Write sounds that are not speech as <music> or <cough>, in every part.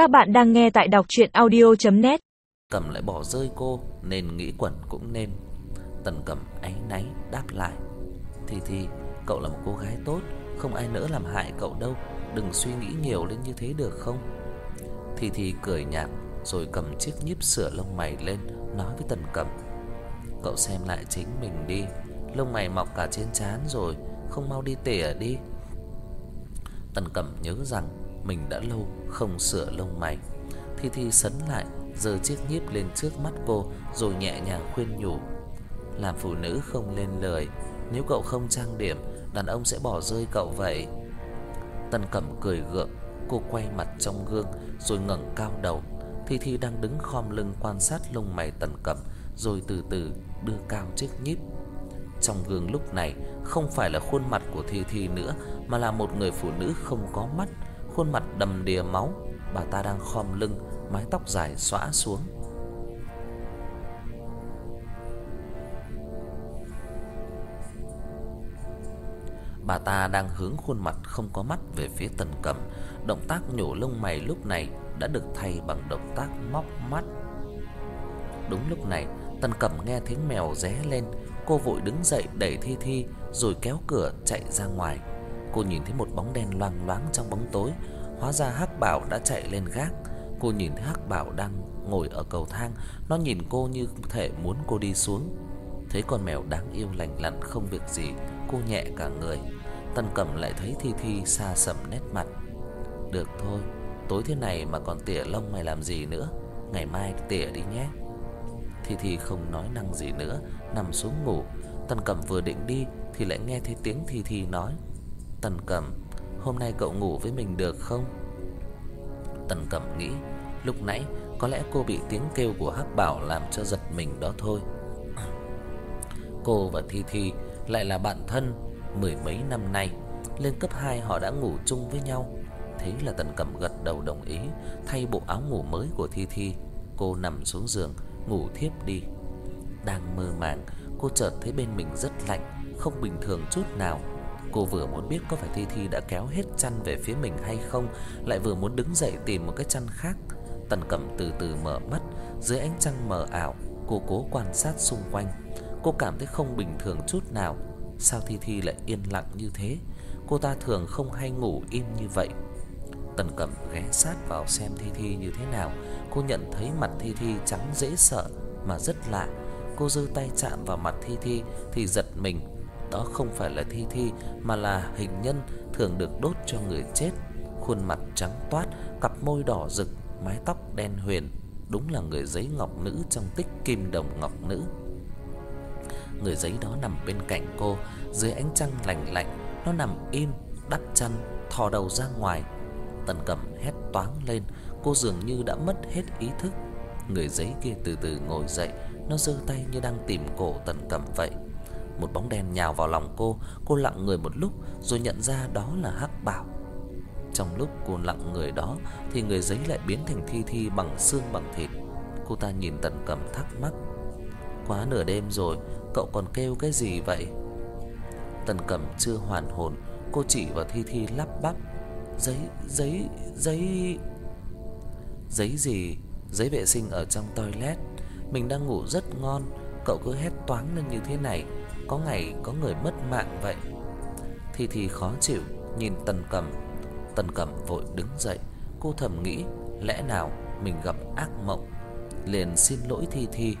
Các bạn đang nghe tại đọc chuyện audio.net Cẩm lại bỏ rơi cô nên nghĩ quẩn cũng nên. Tần Cẩm áy náy đáp lại. Thì thì cậu là một cô gái tốt, không ai nỡ làm hại cậu đâu, đừng suy nghĩ nhiều lên như thế được không? Thì thì cười nhạt rồi cầm chiếc nhíp sửa lông mày lên nói với Tần Cẩm. Cậu xem lại chính mình đi, lông mày mọc cả trên trán rồi, không mau đi tỉa đi. Tần Cẩm nhớ rằng mình đã lâu không sửa lông mày. Thi Thi sấn lại, giơ chiếc nhíp lên trước mắt cô rồi nhẹ nhàng khuyên nhủ. Làm phụ nữ không lên lời, nếu cậu không trang điểm, đàn ông sẽ bỏ rơi cậu vậy. Tần Cẩm cười gượng, cô quay mặt trong gương rồi ngẩng cao đầu. Thi Thi đang đứng khom lưng quan sát lông mày Tần Cẩm rồi từ từ đưa cao chiếc nhíp. Trong gương lúc này không phải là khuôn mặt của Thi Thi nữa mà là một người phụ nữ không có mắt, khuôn mặt đầm đìa máu, bà ta đang khom lưng, mái tóc dài xõa xuống. Bà ta đang hướng khuôn mặt không có mắt về phía Tần Cẩm, động tác nhổ lông mày lúc này đã được thay bằng động tác móc mắt. Đúng lúc này, Tần Cẩm nghe tiếng mèo ré lên, cô vội đứng dậy đẩy Thi Thi rồi kéo cửa chạy ra ngoài. Cô nhìn thấy một bóng đen loang loáng trong bóng tối, hóa ra Hắc Bảo đã chạy lên gác. Cô nhìn thấy Hắc Bảo đang ngồi ở cầu thang, nó nhìn cô như thể muốn cô đi xuống. Thấy con mèo đáng yêu lành lặn không việc gì, cô nhẹ cả người. Tần Cẩm lại thấy Thi Thi xa sầm nét mặt. Được thôi, tối thế này mà còn tỉa lông mày làm gì nữa, ngày mai tỉa đi nhé. Thi Thi không nói năng gì nữa, nằm xuống ngủ. Tần Cẩm vừa định đi thì lại nghe thấy tiếng Thi Thi nói: "Tần Cẩm, hôm nay cậu ngủ với mình được không?" Tần Cẩm nghĩ, lúc nãy có lẽ cô bị tiếng kêu của Hắc Bảo làm cho giật mình đó thôi. <clears throat> Cô và Thi Thi lại là bạn thân mười mấy năm nay, lên cấp 2 họ đã ngủ chung với nhau. Thế là Tần Cẩm gật đầu đồng ý, thay bộ áo ngủ mới của Thi Thi, cô nằm xuống giường ngủ thiếp đi. Đang mơ màng, cô chợt thấy bên mình rất lạnh, không bình thường chút nào. Cô vừa muốn biết có phải Thi Thi đã kéo hết chăn về phía mình hay không, lại vừa muốn đứng dậy tìm một cái chăn khác. Tần Cẩm từ từ mở mắt, dưới ánh trăng mờ ảo, cô cố quan sát xung quanh. Cô cảm thấy không bình thường chút nào. Sao Thi Thi lại yên lặng như thế? Cô ta thường không hay ngủ im như vậy. Tần Cẩm ghé sát vào xem Thi Thi như thế nào, cô nhận thấy mặt Thi Thi trắng dễ sợ mà rất lạ. Cô giơ tay chạm vào mặt Thi Thi thì giật mình, đó không phải là Thi Thi mà là hình nhân thường được đốt cho người chết. Khuôn mặt trắng toát, cặp môi đỏ rực, mái tóc đen huyền, đúng là người giấy ngọc nữ trong tích kim đồng ngọc nữ. Người giấy đó nằm bên cạnh cô, dưới ánh trăng lạnh lạnh, nó nằm im, đắp chăn, thò đầu ra ngoài. Tần Cẩm hét toáng lên, cô dường như đã mất hết ý thức. Người giấy kia từ từ ngồi dậy, nó giơ tay như đang tìm cổ Tần Cẩm vậy. Một bóng đen nhào vào lòng cô, cô lặng người một lúc rồi nhận ra đó là Hắc Bảo. Trong lúc cô lặng người đó thì người giấy lại biến thành thi thi bằng xương bằng thịt. Cô ta nhìn Tần Cẩm thắc mắc. Quá nửa đêm rồi, cậu còn kêu cái gì vậy? Tần Cẩm chưa hoàn hồn, cô chỉ vào Thi Thi lắp bắp. Giấy, giấy, giấy Giấy gì? Giấy vệ sinh ở trong toilet. Mình đang ngủ rất ngon, cậu cứ hét toáng lên như thế này, có ngày có người mất mạng vậy. Thi Thi khó chịu nhìn Tần Cẩm. Tần Cẩm vội đứng dậy, cô thầm nghĩ lẽ nào mình gặp ác mộng. Liền xin lỗi Thi Thi.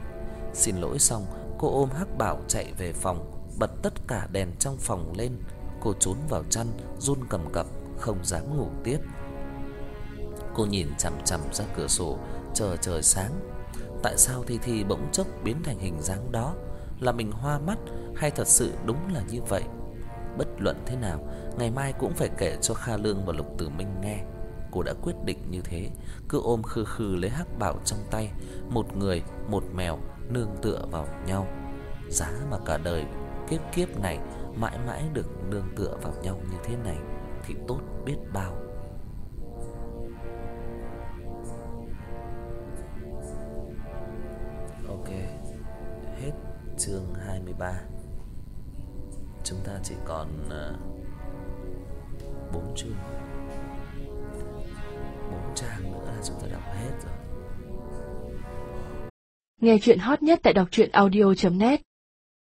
Xin lỗi xong, cô ôm Hắc Bảo chạy về phòng, bật tất cả đèn trong phòng lên. Cô trốn vào chăn, run cầm cập, không dám ngủ tiếp. Cô nhìn chằm chằm ra cửa sổ, chờ trời sáng. Tại sao Thi Thi bỗng chốc biến thành hình dáng đó? Là mình hoa mắt hay thật sự đúng là như vậy? Bất luận thế nào, ngày mai cũng phải kể cho Kha Lương và Lục Tử Minh nghe. Cô đã quyết định như thế, cứ ôm khư khư lấy hắc bảo trong tay, một người, một mèo nương tựa vào nhau. Giá mà cả đời kiếp kiếp này mãi mãi được nương tựa vào nhau như thế này thì tốt biết bao. chương 23 Chúng ta chỉ còn ờ, uh, 4 chương. 4 trang nữa là chúng ta đọc hết rồi. Nghe chuyện hot nhất tại đọc truyện audio.net